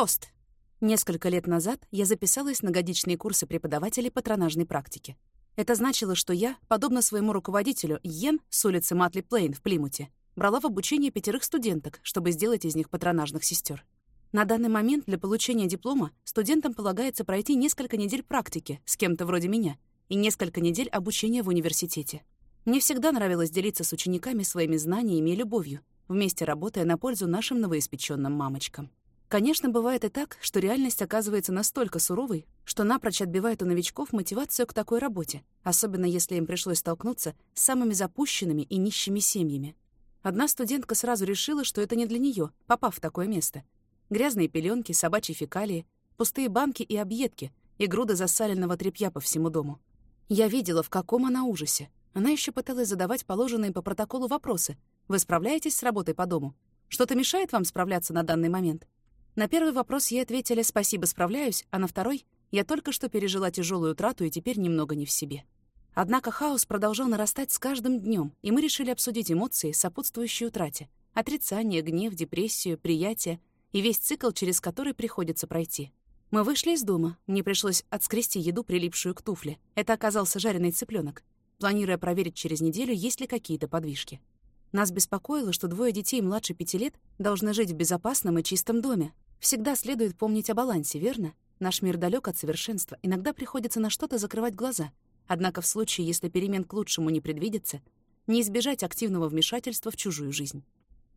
Тост! Несколько лет назад я записалась на годичные курсы преподавателей патронажной практики. Это значило, что я, подобно своему руководителю Йен с улицы Матли Плейн в Плимуте, брала в обучение пятерых студенток, чтобы сделать из них патронажных сестер. На данный момент для получения диплома студентам полагается пройти несколько недель практики с кем-то вроде меня и несколько недель обучения в университете. Мне всегда нравилось делиться с учениками своими знаниями и любовью, вместе работая на пользу нашим новоиспеченным мамочкам. Конечно, бывает и так, что реальность оказывается настолько суровой, что напрочь отбивает у новичков мотивацию к такой работе, особенно если им пришлось столкнуться с самыми запущенными и нищими семьями. Одна студентка сразу решила, что это не для нее, попав в такое место. Грязные пеленки, собачьи фекалии, пустые банки и объедки и груда засаленного тряпья по всему дому. Я видела, в каком она ужасе. Она еще пыталась задавать положенные по протоколу вопросы. «Вы справляетесь с работой по дому? Что-то мешает вам справляться на данный момент?» На первый вопрос ей ответили «спасибо, справляюсь», а на второй «я только что пережила тяжелую утрату и теперь немного не в себе». Однако хаос продолжал нарастать с каждым днем, и мы решили обсудить эмоции, сопутствующие утрате. Отрицание, гнев, депрессию, приятие и весь цикл, через который приходится пройти. Мы вышли из дома. Мне пришлось отскрести еду, прилипшую к туфле. Это оказался жареный цыпленок, планируя проверить через неделю, есть ли какие-то подвижки. Нас беспокоило, что двое детей младше пяти лет должны жить в безопасном и чистом доме. Всегда следует помнить о балансе, верно? Наш мир далек от совершенства, иногда приходится на что-то закрывать глаза. Однако в случае, если перемен к лучшему не предвидится, не избежать активного вмешательства в чужую жизнь.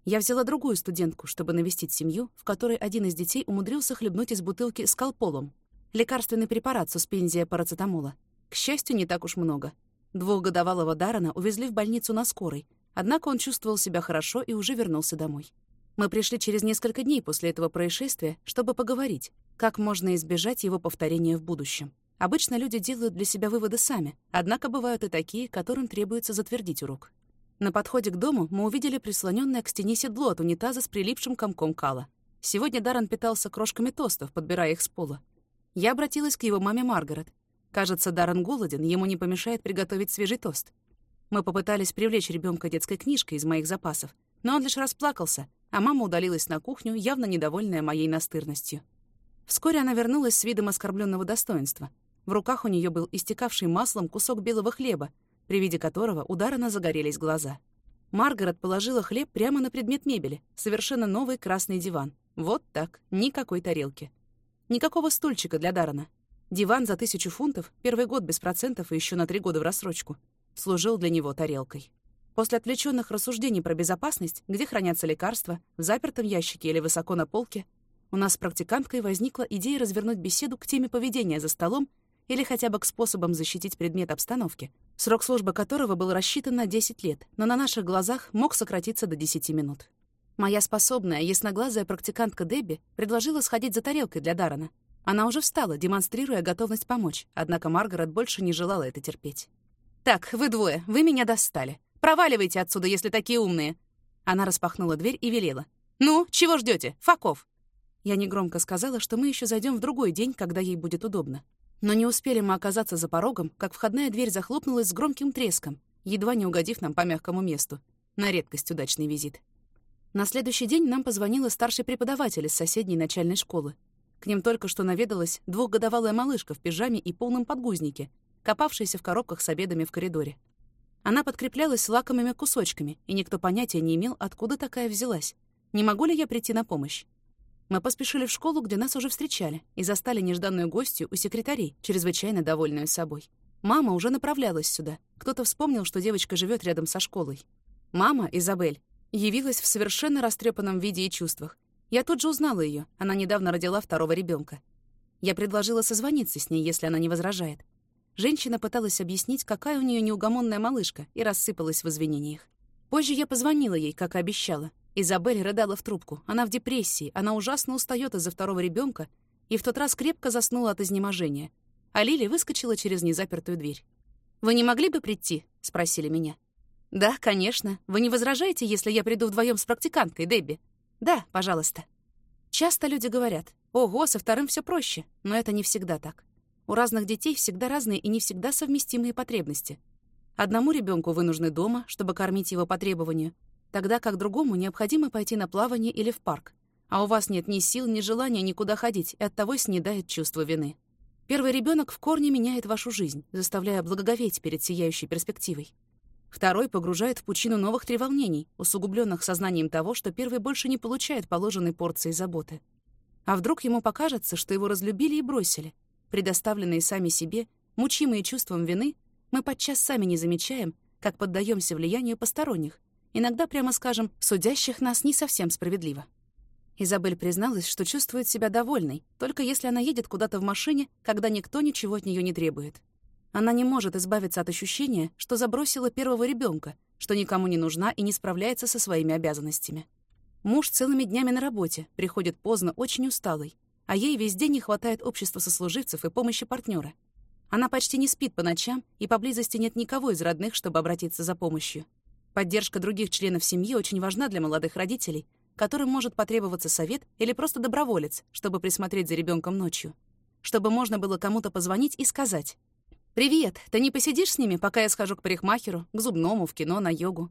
Я взяла другую студентку, чтобы навестить семью, в которой один из детей умудрился хлебнуть из бутылки с колполом. Лекарственный препарат суспензия парацетамола. К счастью, не так уж много. Двухгодовалого Дарана увезли в больницу на скорой, Однако он чувствовал себя хорошо и уже вернулся домой. Мы пришли через несколько дней после этого происшествия, чтобы поговорить, как можно избежать его повторения в будущем. Обычно люди делают для себя выводы сами, однако бывают и такие, которым требуется затвердить урок. На подходе к дому мы увидели прислоненное к стене седло от унитаза с прилипшим комком кала. Сегодня Даррен питался крошками тостов, подбирая их с пола. Я обратилась к его маме Маргарет. Кажется, Даррен голоден, ему не помешает приготовить свежий тост. Мы попытались привлечь ребенка детской книжкой из моих запасов, но он лишь расплакался, а мама удалилась на кухню, явно недовольная моей настырностью. Вскоре она вернулась с видом оскорбленного достоинства. В руках у нее был истекавший маслом кусок белого хлеба, при виде которого ударно загорелись глаза. Маргарет положила хлеб прямо на предмет мебели, совершенно новый красный диван. Вот так, никакой тарелки. Никакого стульчика для Дарана. Диван за тысячу фунтов, первый год без процентов и еще на три года в рассрочку служил для него тарелкой. После отвлеченных рассуждений про безопасность, где хранятся лекарства, в запертом ящике или высоко на полке, у нас с практиканткой возникла идея развернуть беседу к теме поведения за столом или хотя бы к способам защитить предмет обстановки, срок службы которого был рассчитан на 10 лет, но на наших глазах мог сократиться до 10 минут. Моя способная, ясноглазая практикантка Дебби предложила сходить за тарелкой для Дарана. Она уже встала, демонстрируя готовность помочь, однако Маргарет больше не желала это терпеть. «Так, вы двое, вы меня достали. Проваливайте отсюда, если такие умные». Она распахнула дверь и велела. «Ну, чего ждете, Факов?» Я негромко сказала, что мы еще зайдем в другой день, когда ей будет удобно. Но не успели мы оказаться за порогом, как входная дверь захлопнулась с громким треском, едва не угодив нам по мягкому месту. На редкость удачный визит. На следующий день нам позвонила старший преподаватель из соседней начальной школы. К ним только что наведалась двухгодовалая малышка в пижаме и полном подгузнике, копавшаяся в коробках с обедами в коридоре. Она подкреплялась лакомыми кусочками, и никто понятия не имел, откуда такая взялась. Не могу ли я прийти на помощь? Мы поспешили в школу, где нас уже встречали, и застали нежданную гостью у секретарей, чрезвычайно довольную собой. Мама уже направлялась сюда. Кто-то вспомнил, что девочка живет рядом со школой. Мама, Изабель, явилась в совершенно растрепанном виде и чувствах. Я тут же узнала ее. Она недавно родила второго ребенка. Я предложила созвониться с ней, если она не возражает. Женщина пыталась объяснить, какая у нее неугомонная малышка, и рассыпалась в извинениях. Позже я позвонила ей, как и обещала. Изабель рыдала в трубку. Она в депрессии, она ужасно устает из-за второго ребенка и в тот раз крепко заснула от изнеможения. А Лили выскочила через незапертую дверь. «Вы не могли бы прийти?» — спросили меня. «Да, конечно. Вы не возражаете, если я приду вдвоем с практиканткой, Дебби?» «Да, пожалуйста». Часто люди говорят, «Ого, со вторым все проще», но это не всегда так. У разных детей всегда разные и не всегда совместимые потребности. Одному ребенку вы нужны дома, чтобы кормить его по требованию, тогда как другому необходимо пойти на плавание или в парк, А у вас нет ни сил, ни желания никуда ходить, и оттого снедает чувство вины. Первый ребенок в корне меняет вашу жизнь, заставляя благоговеть перед сияющей перспективой. Второй погружает в пучину новых треволнений, усугубленных сознанием того, что первый больше не получает положенной порции заботы. А вдруг ему покажется, что его разлюбили и бросили? Предоставленные сами себе, мучимые чувством вины, мы подчас сами не замечаем, как поддаемся влиянию посторонних, иногда, прямо скажем, судящих нас не совсем справедливо. Изабель призналась, что чувствует себя довольной, только если она едет куда-то в машине, когда никто ничего от нее не требует. Она не может избавиться от ощущения, что забросила первого ребенка, что никому не нужна и не справляется со своими обязанностями. Муж целыми днями на работе, приходит поздно, очень усталый, а ей весь день не хватает общества сослуживцев и помощи партнера. Она почти не спит по ночам, и поблизости нет никого из родных, чтобы обратиться за помощью. Поддержка других членов семьи очень важна для молодых родителей, которым может потребоваться совет или просто доброволец, чтобы присмотреть за ребенком ночью. Чтобы можно было кому-то позвонить и сказать «Привет, ты не посидишь с ними, пока я схожу к парикмахеру, к зубному, в кино, на йогу?»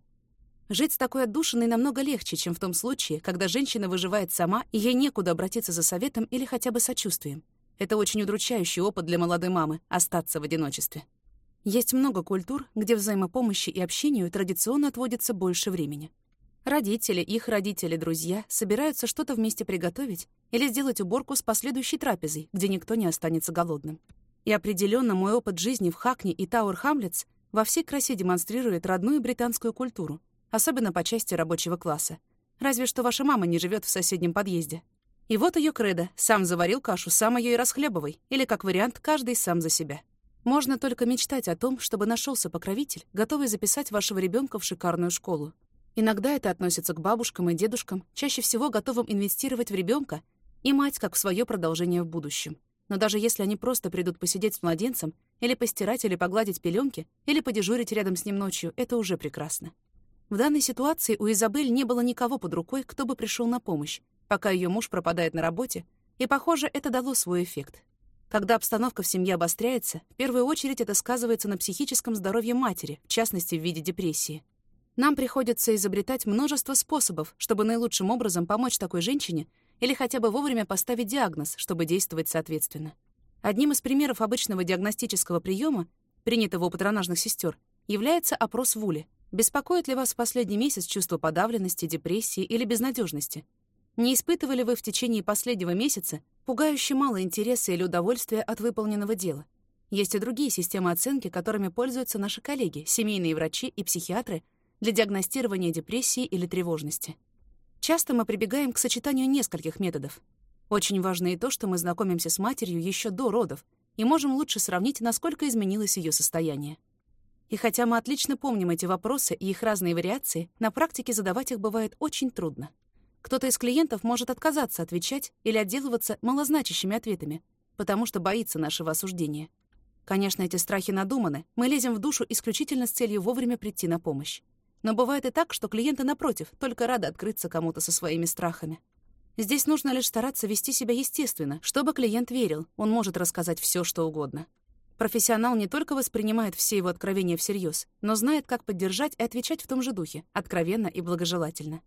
Жить с такой отдушиной намного легче, чем в том случае, когда женщина выживает сама, и ей некуда обратиться за советом или хотя бы сочувствием. Это очень удручающий опыт для молодой мамы — остаться в одиночестве. Есть много культур, где взаимопомощи и общению традиционно отводится больше времени. Родители, их родители, друзья собираются что-то вместе приготовить или сделать уборку с последующей трапезой, где никто не останется голодным. И определенно мой опыт жизни в Хакне и Тауэр Хамлетс во всей красе демонстрирует родную британскую культуру, особенно по части рабочего класса. Разве что ваша мама не живет в соседнем подъезде. И вот ее кредо «сам заварил кашу, сам ее и расхлебывай», или, как вариант, каждый сам за себя. Можно только мечтать о том, чтобы нашелся покровитель, готовый записать вашего ребенка в шикарную школу. Иногда это относится к бабушкам и дедушкам, чаще всего готовым инвестировать в ребенка и мать как в свое продолжение в будущем. Но даже если они просто придут посидеть с младенцем, или постирать или погладить пеленки, или подежурить рядом с ним ночью, это уже прекрасно. В данной ситуации у Изабель не было никого под рукой, кто бы пришел на помощь, пока ее муж пропадает на работе, и, похоже, это дало свой эффект. Когда обстановка в семье обостряется, в первую очередь это сказывается на психическом здоровье матери, в частности, в виде депрессии. Нам приходится изобретать множество способов, чтобы наилучшим образом помочь такой женщине или хотя бы вовремя поставить диагноз, чтобы действовать соответственно. Одним из примеров обычного диагностического приема, принятого у патронажных сестер, является опрос Вули. Беспокоит ли вас в последний месяц чувство подавленности, депрессии или безнадежности? Не испытывали вы в течение последнего месяца пугающе мало интереса или удовольствия от выполненного дела? Есть и другие системы оценки, которыми пользуются наши коллеги, семейные врачи и психиатры для диагностирования депрессии или тревожности. Часто мы прибегаем к сочетанию нескольких методов. Очень важно и то, что мы знакомимся с матерью еще до родов и можем лучше сравнить, насколько изменилось ее состояние. И хотя мы отлично помним эти вопросы и их разные вариации, на практике задавать их бывает очень трудно. Кто-то из клиентов может отказаться отвечать или отделываться малозначащими ответами, потому что боится нашего осуждения. Конечно, эти страхи надуманы, мы лезем в душу исключительно с целью вовремя прийти на помощь. Но бывает и так, что клиенты, напротив, только рады открыться кому-то со своими страхами. Здесь нужно лишь стараться вести себя естественно, чтобы клиент верил, он может рассказать все, что угодно. Профессионал не только воспринимает все его откровения всерьез, но знает, как поддержать и отвечать в том же духе, откровенно и благожелательно.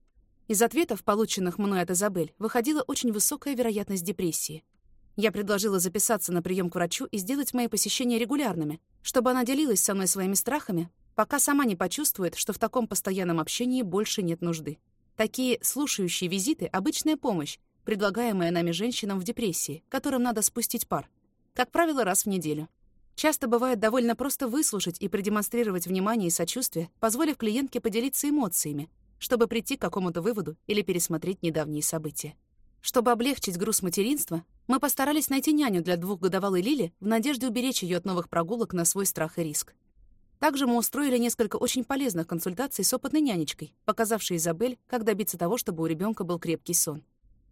Из ответов, полученных мной от Изабель, выходила очень высокая вероятность депрессии. Я предложила записаться на прием к врачу и сделать мои посещения регулярными, чтобы она делилась со мной своими страхами, пока сама не почувствует, что в таком постоянном общении больше нет нужды. Такие слушающие визиты — обычная помощь, предлагаемая нами женщинам в депрессии, которым надо спустить пар. Как правило, раз в неделю. Часто бывает довольно просто выслушать и продемонстрировать внимание и сочувствие, позволив клиентке поделиться эмоциями, чтобы прийти к какому-то выводу или пересмотреть недавние события. Чтобы облегчить груз материнства, мы постарались найти няню для двухгодовалой Лили в надежде уберечь ее от новых прогулок на свой страх и риск. Также мы устроили несколько очень полезных консультаций с опытной нянечкой, показавшей Изабель, как добиться того, чтобы у ребенка был крепкий сон.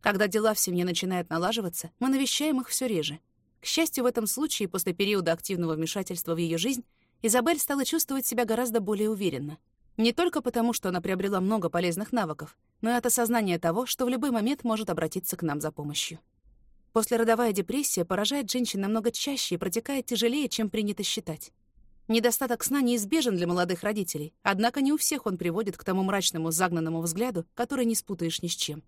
Когда дела в семье начинают налаживаться, мы навещаем их все реже. К счастью, в этом случае, после периода активного вмешательства в ее жизнь, Изабель стала чувствовать себя гораздо более уверенно. Не только потому, что она приобрела много полезных навыков, но и от осознания того, что в любой момент может обратиться к нам за помощью. Послеродовая депрессия поражает женщин намного чаще и протекает тяжелее, чем принято считать. Недостаток сна неизбежен для молодых родителей, однако не у всех он приводит к тому мрачному загнанному взгляду, который не спутаешь ни с чем.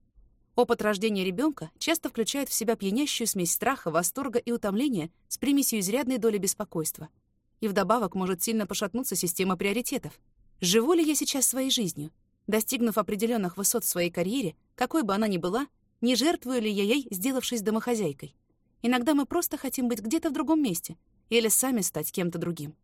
Опыт рождения ребенка часто включает в себя пьянящую смесь страха, восторга и утомления с примесью изрядной доли беспокойства. И вдобавок может сильно пошатнуться система приоритетов. Живу ли я сейчас своей жизнью? Достигнув определенных высот в своей карьере, какой бы она ни была, не жертвую ли я ей, сделавшись домохозяйкой? Иногда мы просто хотим быть где-то в другом месте или сами стать кем-то другим.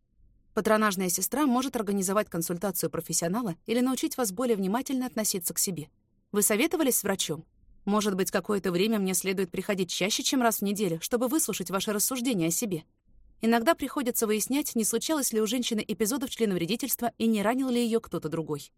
Патронажная сестра может организовать консультацию профессионала или научить вас более внимательно относиться к себе. Вы советовались с врачом? Может быть, какое-то время мне следует приходить чаще, чем раз в неделю, чтобы выслушать ваши рассуждения о себе. Иногда приходится выяснять, не случалось ли у женщины эпизодов членовредительства и не ранил ли ее кто-то другой.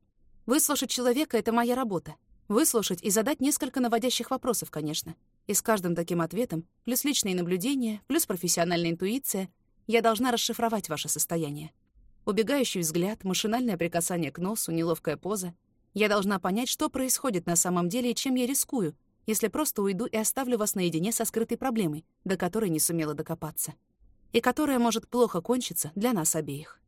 Выслушать человека — это моя работа. Выслушать и задать несколько наводящих вопросов, конечно. И с каждым таким ответом, плюс личные наблюдения, плюс профессиональная интуиция, я должна расшифровать ваше состояние. Убегающий взгляд, машинальное прикасание к носу, неловкая поза — я должна понять, что происходит на самом деле и чем я рискую, если просто уйду и оставлю вас наедине со скрытой проблемой, до которой не сумела докопаться. И которая может плохо кончиться для нас обеих.